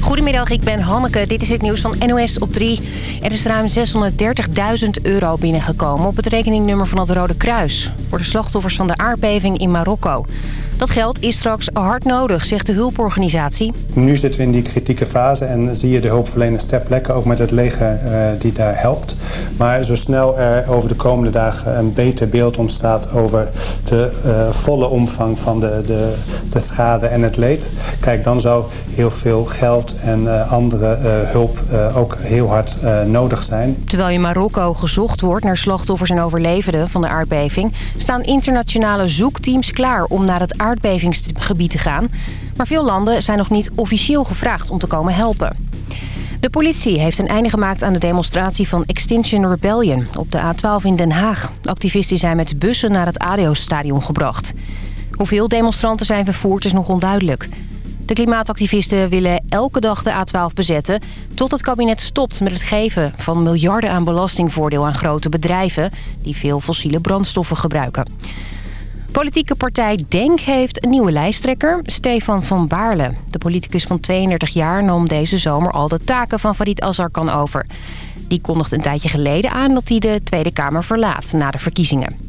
Goedemiddag, ik ben Hanneke. Dit is het nieuws van NOS op 3. Er is ruim 630.000 euro binnengekomen op het rekeningnummer van het Rode Kruis... voor de slachtoffers van de aardbeving in Marokko. Dat geld is straks hard nodig, zegt de hulporganisatie. Nu zitten we in die kritieke fase en zie je de hulpverleners ter plekke... ook met het leger uh, die daar helpt. Maar zo snel er over de komende dagen een beter beeld ontstaat... over de uh, volle omvang van de, de, de schade en het leed... kijk, dan zou heel veel geld en uh, andere hulp ook heel hard nodig zijn. Terwijl in Marokko gezocht wordt naar slachtoffers en overlevenden van de aardbeving... staan internationale zoekteams klaar om naar het aardbevingsgebied te gaan. Maar veel landen zijn nog niet officieel gevraagd om te komen helpen. De politie heeft een einde gemaakt aan de demonstratie van Extinction Rebellion op de A12 in Den Haag. Activisten zijn met bussen naar het ADO-stadion gebracht. Hoeveel demonstranten zijn vervoerd is nog onduidelijk. De klimaatactivisten willen elke dag de A12 bezetten... tot het kabinet stopt met het geven van miljarden aan belastingvoordeel aan grote bedrijven... die veel fossiele brandstoffen gebruiken. Politieke partij DENK heeft een nieuwe lijsttrekker, Stefan van Baarle. De politicus van 32 jaar nam deze zomer al de taken van Farid Azarkan over. Die kondigde een tijdje geleden aan dat hij de Tweede Kamer verlaat na de verkiezingen.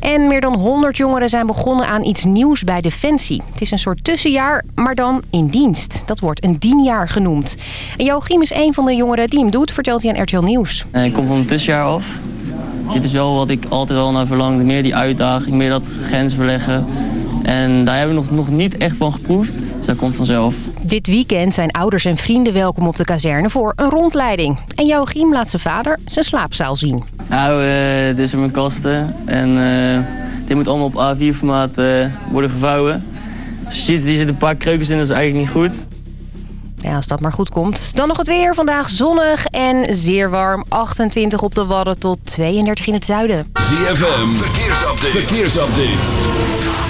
En meer dan 100 jongeren zijn begonnen aan iets nieuws bij Defensie. Het is een soort tussenjaar, maar dan in dienst. Dat wordt een dienjaar genoemd. En Joachim is een van de jongeren die hem doet, vertelt hij aan RTL Nieuws. Ik kom van een tussenjaar af dit is wel wat ik altijd wel naar verlangde. Meer die uitdaging, meer dat grens verleggen. En daar hebben we nog, nog niet echt van geproefd. Dus dat komt vanzelf. Dit weekend zijn ouders en vrienden welkom op de kazerne voor een rondleiding. En Joachim laat zijn vader zijn slaapzaal zien. Nou, uh, dit zijn mijn kasten. En uh, dit moet allemaal op A4-formaat uh, worden gevouwen. Als je ziet, hier zitten een paar kreukens in, dat is eigenlijk niet goed. Ja, als dat maar goed komt. Dan nog het weer. Vandaag zonnig en zeer warm. 28 op de Wadden tot 32 in het zuiden. ZFM, verkeersupdate. verkeersupdate.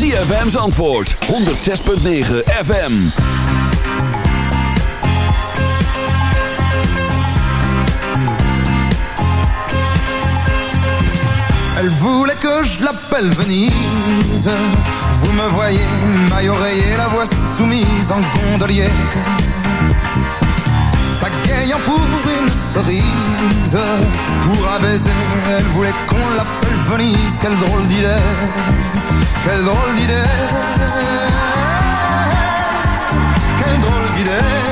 ZFM's antwoord, 106.9 FM. Elle voulait que je l'appelle Venise. Vous me voyez, maille oreiller, la voix soumise en gondolier. Pagayant pour une cerise. Pour un baiser, elle voulait qu'on l'appelle Venise Quelle drôle d'idée, quelle drôle d'idée Quelle drôle d'idée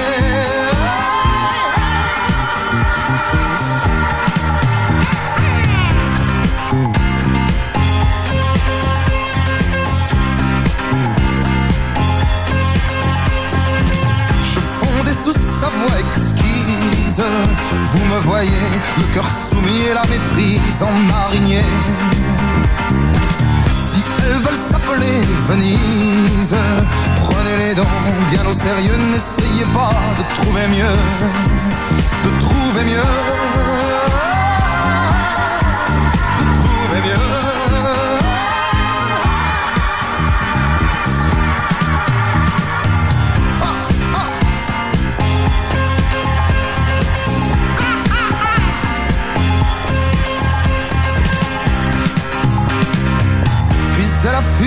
sa voix exquise. Vous me voyez, le cœur en. Si elles veulent s'appeler Venise, prenez les dents bien au sérieux, n'essayez pas de trouver mieux, de trouver mieux. De trouver mieux.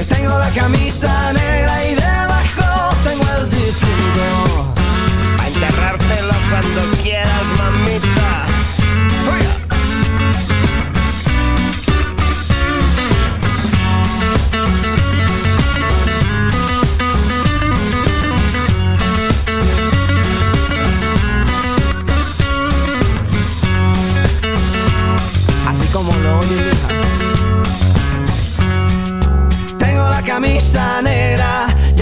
que tengo la camisa negra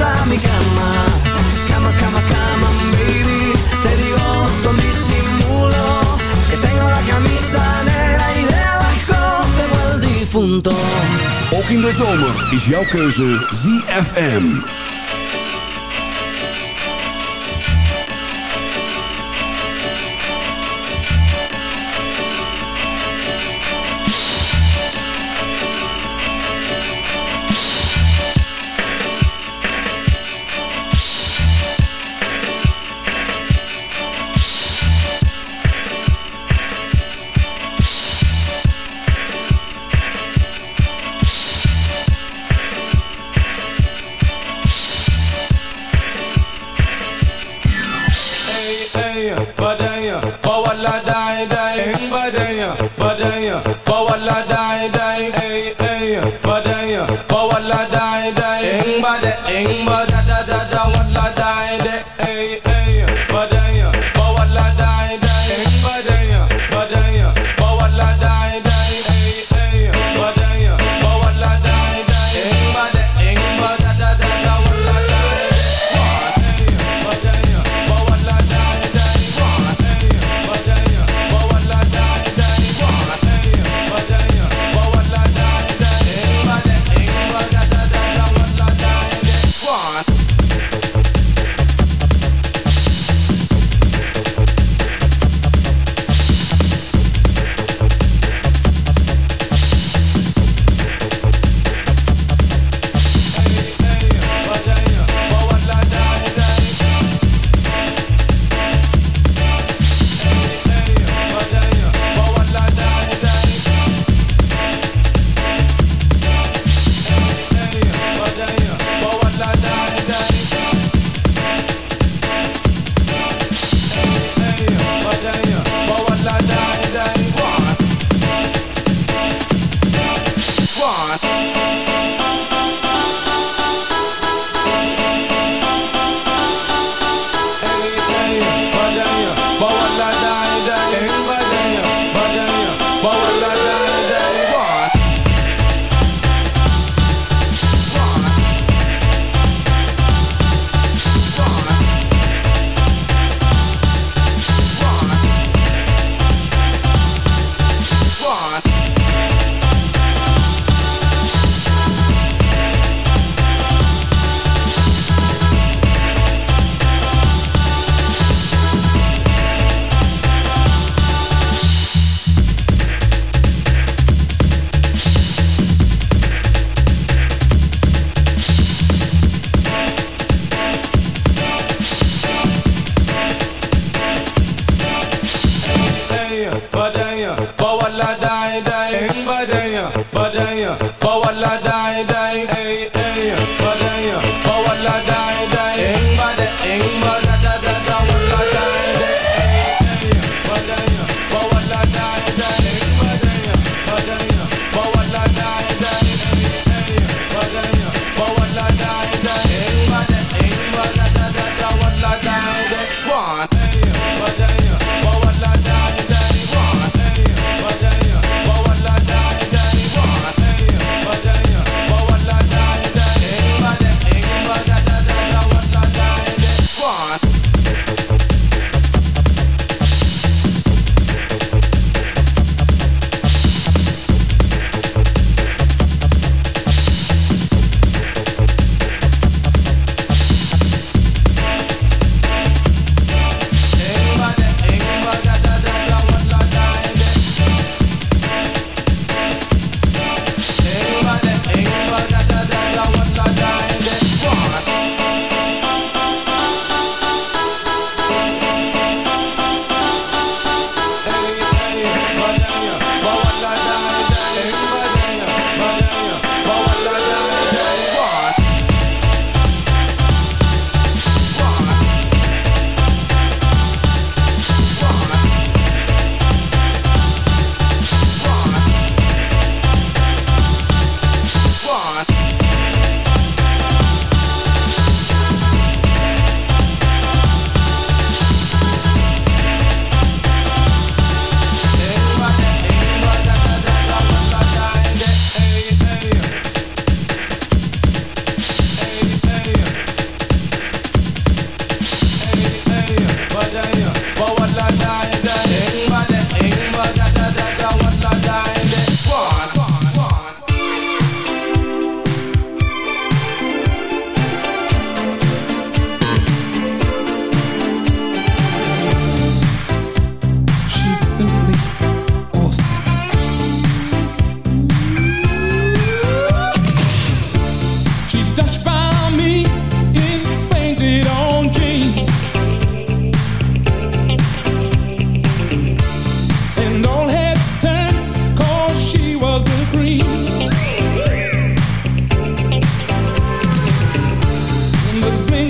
hasta mi cama. Cama, cama, cama, baby. Te digo con disimulo que tengo la camisa negra y debajo tengo el difunto. Ook in de zomer is jouw keuze ZFM.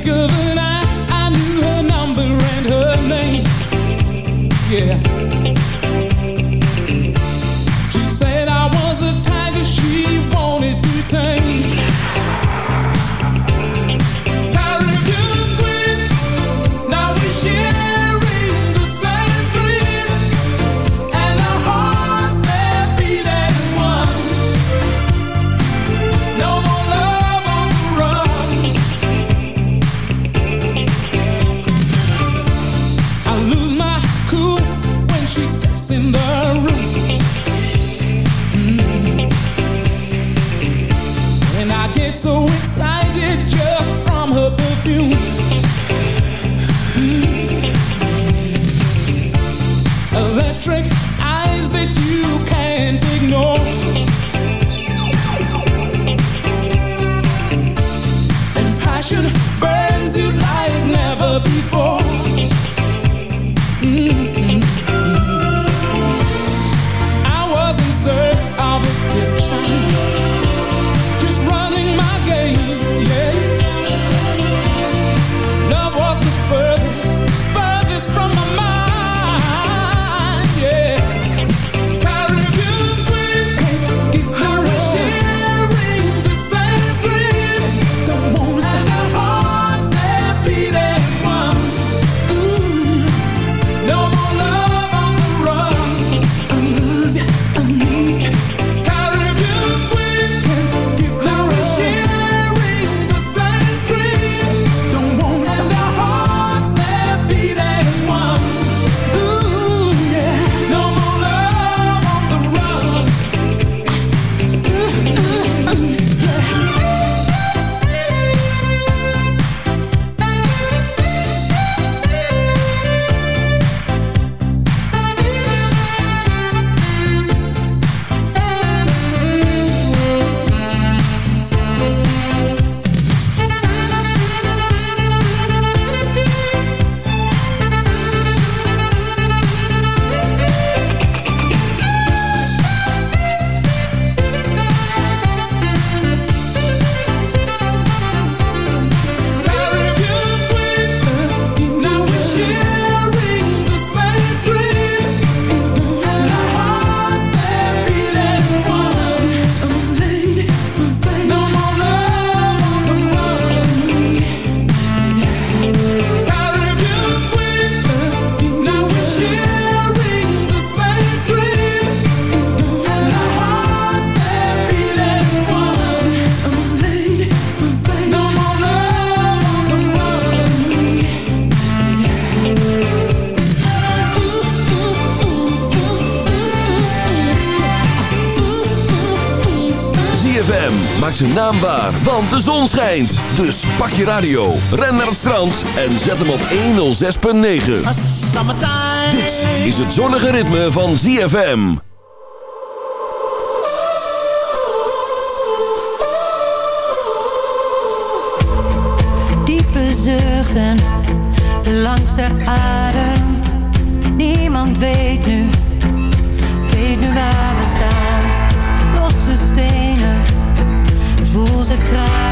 She said I knew her tiger she wanted to tame. Want de zon schijnt. Dus pak je radio, ren naar het strand en zet hem op 106.9. Dit is het zonnige ritme van ZFM. Diepe zuchten, de langste adem. Niemand weet nu, voel ze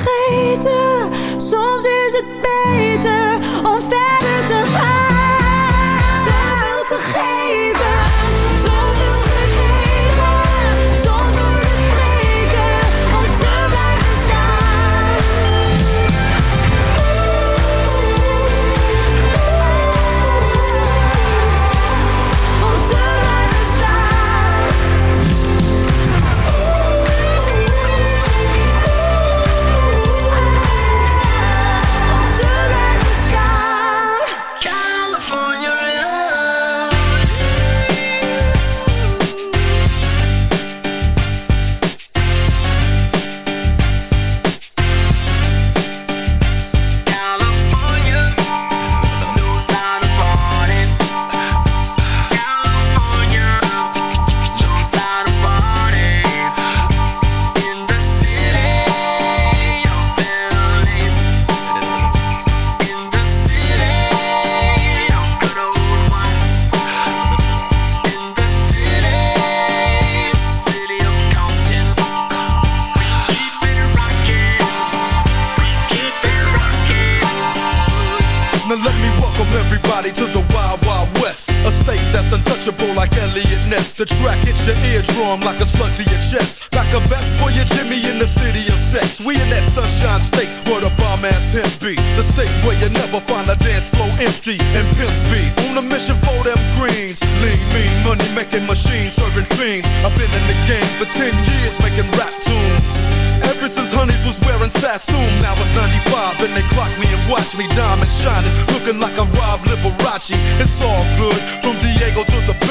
vergeten. Soms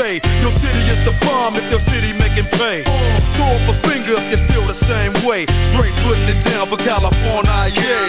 way. Your city is the bomb if your city making pain. Throw up a finger if you feel the same way. Straight putting it down for California, yeah.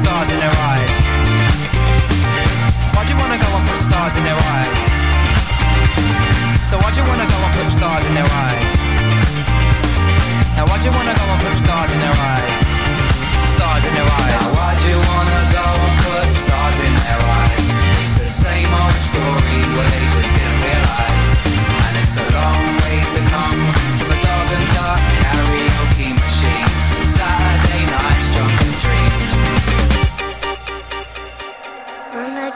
stars in their eyes? Why'd you wanna go and put stars in their eyes? So why'd you wanna go and put stars in their eyes? Now why'd you wanna go and put stars in their eyes? Stars in their eyes. Now why'd you wanna go and put stars in their eyes? It's the same old story, well they just didn't realise, and it's a long way to come.